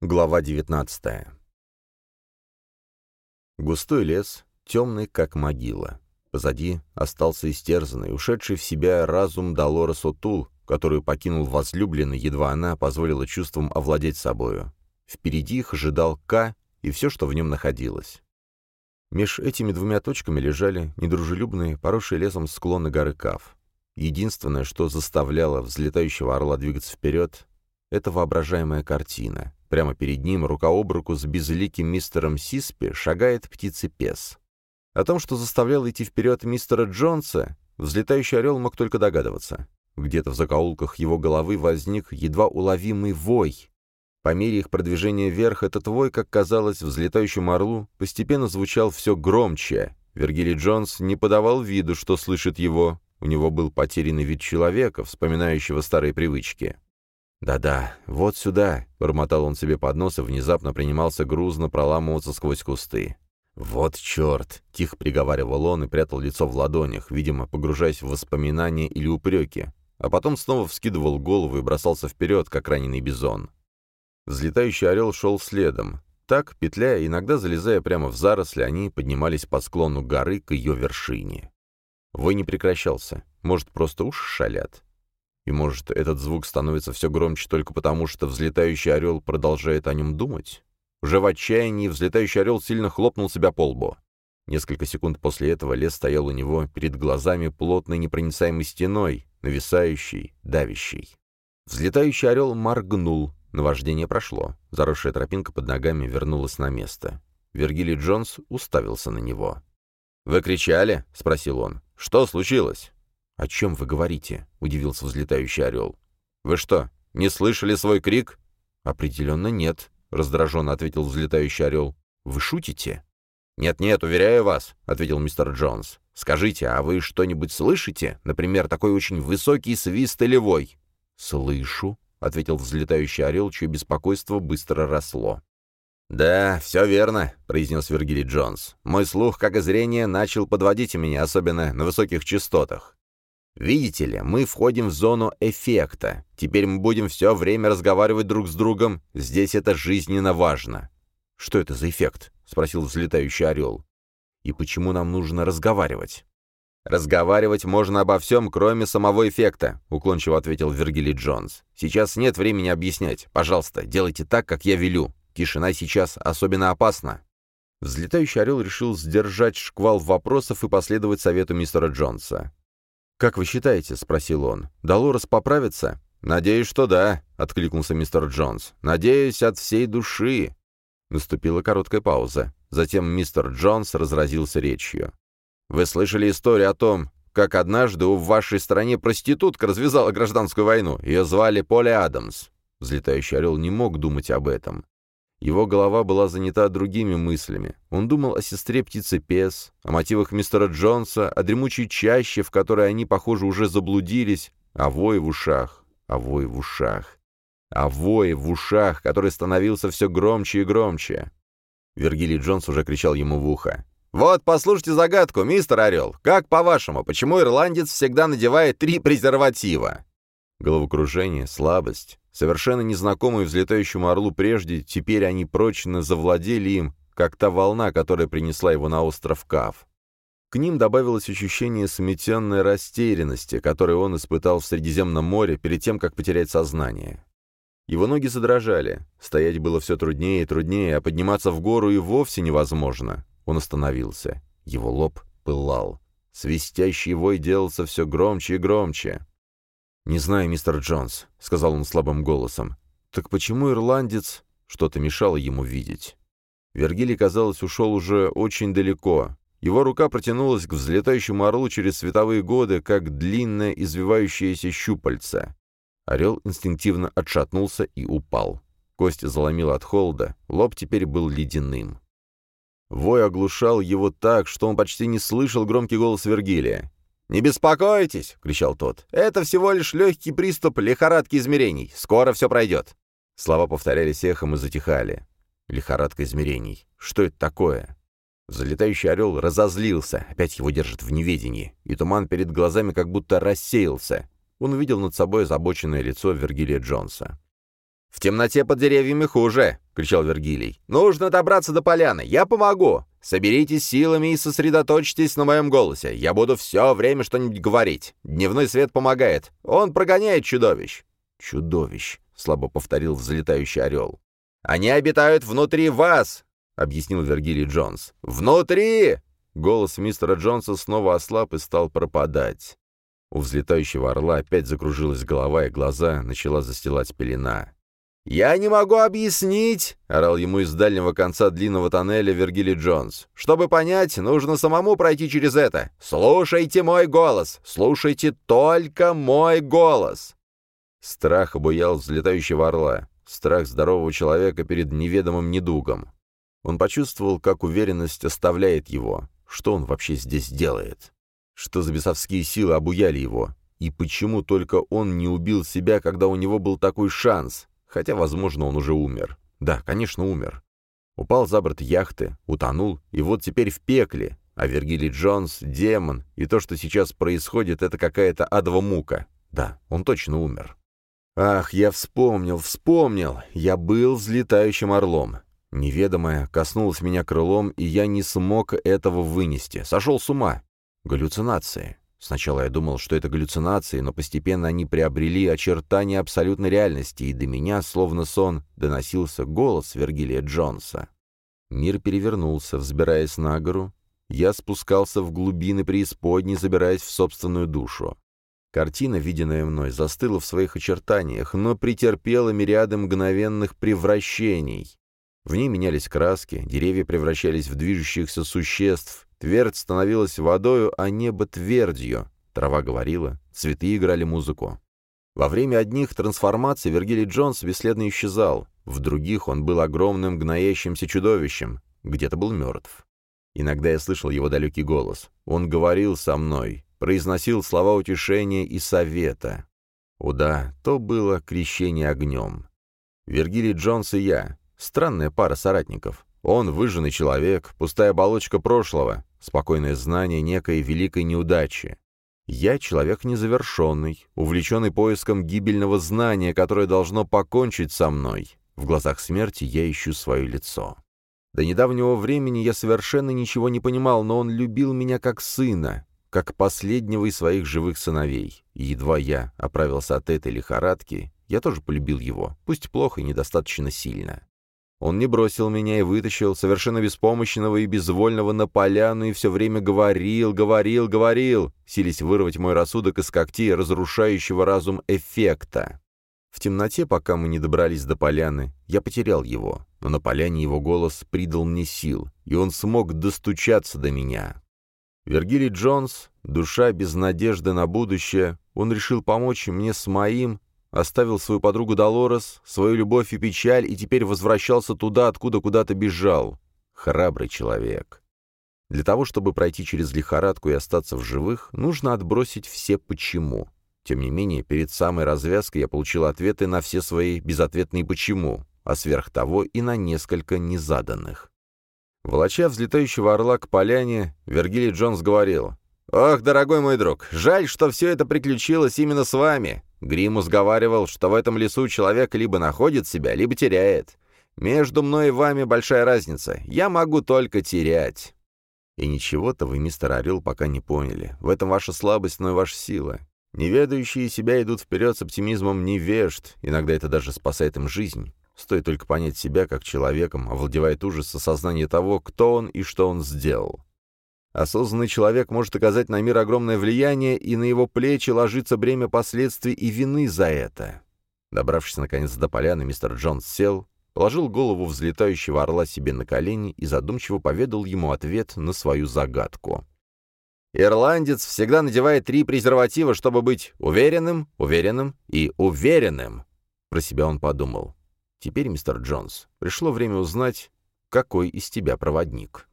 Глава 19 Густой лес, темный, как могила. Позади остался истерзанный, ушедший в себя разум Долорес Отул, которую покинул возлюбленный, едва она позволила чувствам овладеть собою. Впереди их ожидал К и все, что в нем находилось. Меж этими двумя точками лежали недружелюбные, поросшие лесом склоны горы Кав. Единственное, что заставляло взлетающего орла двигаться вперед, — это воображаемая картина — Прямо перед ним, рука об руку с безликим мистером Сиспи, шагает птицепес. О том, что заставлял идти вперед мистера Джонса, взлетающий орел мог только догадываться. Где-то в закоулках его головы возник едва уловимый вой. По мере их продвижения вверх этот вой, как казалось взлетающему орлу, постепенно звучал все громче. Вергилий Джонс не подавал виду, что слышит его. У него был потерянный вид человека, вспоминающего старые привычки. «Да-да, вот сюда», — бормотал он себе под нос и внезапно принимался грузно проламываться сквозь кусты. «Вот черт!» — тихо приговаривал он и прятал лицо в ладонях, видимо, погружаясь в воспоминания или упреки, а потом снова вскидывал голову и бросался вперед, как раненый бизон. Взлетающий орел шел следом. Так, петляя, иногда залезая прямо в заросли, они поднимались по склону горы к ее вершине. Вой не прекращался. Может, просто уши шалят. И, может, этот звук становится все громче только потому, что взлетающий орел продолжает о нем думать? Уже в отчаянии взлетающий орел сильно хлопнул себя по лбу. Несколько секунд после этого лес стоял у него перед глазами плотной непроницаемой стеной, нависающей, давящей. Взлетающий орел моргнул, наваждение прошло. Заросшая тропинка под ногами вернулась на место. Вергилий Джонс уставился на него. «Вы кричали?» — спросил он. «Что случилось?» «О чем вы говорите?» — удивился взлетающий орел. «Вы что, не слышали свой крик?» «Определенно нет», — раздраженно ответил взлетающий орел. «Вы шутите?» «Нет-нет, уверяю вас», — ответил мистер Джонс. «Скажите, а вы что-нибудь слышите? Например, такой очень высокий свист или вой?» «Слышу», — ответил взлетающий орел, чье беспокойство быстро росло. «Да, все верно», — произнес Вергилий Джонс. «Мой слух, как и зрение, начал подводить меня, особенно на высоких частотах. Видите ли, мы входим в зону эффекта. Теперь мы будем все время разговаривать друг с другом. Здесь это жизненно важно». «Что это за эффект?» — спросил взлетающий орел. «И почему нам нужно разговаривать?» «Разговаривать можно обо всем, кроме самого эффекта», — уклончиво ответил Вергилий Джонс. «Сейчас нет времени объяснять. Пожалуйста, делайте так, как я велю. Тишина сейчас особенно опасна». Взлетающий орел решил сдержать шквал вопросов и последовать совету мистера Джонса. «Как вы считаете?» — спросил он. «Долорес поправится?» «Надеюсь, что да», — откликнулся мистер Джонс. «Надеюсь, от всей души». Наступила короткая пауза. Затем мистер Джонс разразился речью. «Вы слышали историю о том, как однажды у вашей стране проститутка развязала гражданскую войну. Ее звали Поли Адамс». Взлетающий орел не мог думать об этом. Его голова была занята другими мыслями. Он думал о сестре птицы Пес, о мотивах мистера Джонса, о дремучей чаще, в которой они, похоже, уже заблудились, о вое в ушах, о вое в ушах, о вое в ушах, который становился все громче и громче. Вергилий Джонс уже кричал ему в ухо. «Вот, послушайте загадку, мистер Орел. Как по-вашему, почему ирландец всегда надевает три презерватива?» Головокружение, слабость, Совершенно незнакомые взлетающему орлу прежде, теперь они прочно завладели им, как та волна, которая принесла его на остров Кав. К ним добавилось ощущение сметенной растерянности, которое он испытал в Средиземном море перед тем, как потерять сознание. Его ноги задрожали, стоять было все труднее и труднее, а подниматься в гору и вовсе невозможно. Он остановился. Его лоб пылал. Свистящий вой делался все громче и громче. «Не знаю, мистер Джонс», — сказал он слабым голосом. «Так почему ирландец...» Что-то мешало ему видеть. Вергилий, казалось, ушел уже очень далеко. Его рука протянулась к взлетающему орлу через световые годы, как длинное извивающееся щупальце. Орел инстинктивно отшатнулся и упал. Кость заломила от холода, лоб теперь был ледяным. Вой оглушал его так, что он почти не слышал громкий голос Вергилия. «Не беспокойтесь!» — кричал тот. «Это всего лишь легкий приступ лихорадки измерений. Скоро все пройдет!» Слова повторялись эхом и затихали. Лихорадка измерений. Что это такое? Залетающий орел разозлился, опять его держат в неведении, и туман перед глазами как будто рассеялся. Он увидел над собой озабоченное лицо Вергилия Джонса. «В темноте под деревьями хуже!» — кричал Вергилий. «Нужно добраться до поляны! Я помогу! Соберитесь силами и сосредоточьтесь на моем голосе. Я буду все время что-нибудь говорить. Дневной свет помогает. Он прогоняет чудовищ». «Чудовищ», — слабо повторил взлетающий орел. «Они обитают внутри вас!» — объяснил Вергилий Джонс. «Внутри!» Голос мистера Джонса снова ослаб и стал пропадать. У взлетающего орла опять закружилась голова, и глаза начала застилать пелена. «Я не могу объяснить!» — орал ему из дальнего конца длинного тоннеля Вергили Джонс. «Чтобы понять, нужно самому пройти через это. Слушайте мой голос! Слушайте только мой голос!» Страх обуял взлетающего орла. Страх здорового человека перед неведомым недугом. Он почувствовал, как уверенность оставляет его. Что он вообще здесь делает? Что за бесовские силы обуяли его? И почему только он не убил себя, когда у него был такой шанс? Хотя, возможно, он уже умер. Да, конечно, умер. Упал за борт яхты, утонул, и вот теперь в пекле. А Вергилий Джонс — демон, и то, что сейчас происходит, это какая-то адова мука. Да, он точно умер. Ах, я вспомнил, вспомнил. Я был взлетающим орлом. Неведомое коснулось меня крылом, и я не смог этого вынести. Сошел с ума. Галлюцинации. Сначала я думал, что это галлюцинации, но постепенно они приобрели очертания абсолютной реальности, и до меня, словно сон, доносился голос Вергилия Джонса. Мир перевернулся, взбираясь на гору. Я спускался в глубины преисподней, забираясь в собственную душу. Картина, виденная мной, застыла в своих очертаниях, но претерпела мириады мгновенных превращений. В ней менялись краски, деревья превращались в движущихся существ, Твердь становилась водою, а небо твердью. Трава говорила, цветы играли музыку. Во время одних трансформаций Вергилий Джонс бесследно исчезал, в других он был огромным гноящимся чудовищем, где-то был мертв. Иногда я слышал его далекий голос. Он говорил со мной, произносил слова утешения и совета. О да, то было крещение огнем. Вергилий Джонс и я — странная пара соратников. Он выжженный человек, пустая оболочка прошлого, спокойное знание некой великой неудачи. Я человек незавершенный, увлеченный поиском гибельного знания, которое должно покончить со мной. В глазах смерти я ищу свое лицо. До недавнего времени я совершенно ничего не понимал, но он любил меня как сына, как последнего из своих живых сыновей. И едва я оправился от этой лихорадки, я тоже полюбил его, пусть плохо и недостаточно сильно. Он не бросил меня и вытащил, совершенно беспомощного и безвольного на поляну, и все время говорил, говорил, говорил, сились вырвать мой рассудок из когтей разрушающего разум эффекта. В темноте, пока мы не добрались до поляны, я потерял его, но на поляне его голос придал мне сил, и он смог достучаться до меня. Вергилий Джонс, душа без надежды на будущее, он решил помочь мне с моим, Оставил свою подругу Долорес, свою любовь и печаль, и теперь возвращался туда, откуда куда-то бежал. Храбрый человек. Для того, чтобы пройти через лихорадку и остаться в живых, нужно отбросить все «почему». Тем не менее, перед самой развязкой я получил ответы на все свои безответные «почему», а сверх того и на несколько незаданных. Волоча взлетающего орла к поляне, Вергилий Джонс говорил, «Ох, дорогой мой друг, жаль, что все это приключилось именно с вами. Гримус говаривал, что в этом лесу человек либо находит себя, либо теряет. Между мной и вами большая разница. Я могу только терять». И ничего-то вы, мистер Орел, пока не поняли. В этом ваша слабость, но и ваша сила. Неведающие себя идут вперед с оптимизмом невежд. Иногда это даже спасает им жизнь. Стоит только понять себя как человеком, овладевает ужас осознание того, кто он и что он сделал. Осознанный человек может оказать на мир огромное влияние, и на его плечи ложится бремя последствий и вины за это. Добравшись наконец до поляны, мистер Джонс сел, положил голову взлетающего орла себе на колени и задумчиво поведал ему ответ на свою загадку. «Ирландец всегда надевает три презерватива, чтобы быть уверенным, уверенным и уверенным», — про себя он подумал. «Теперь, мистер Джонс, пришло время узнать, какой из тебя проводник».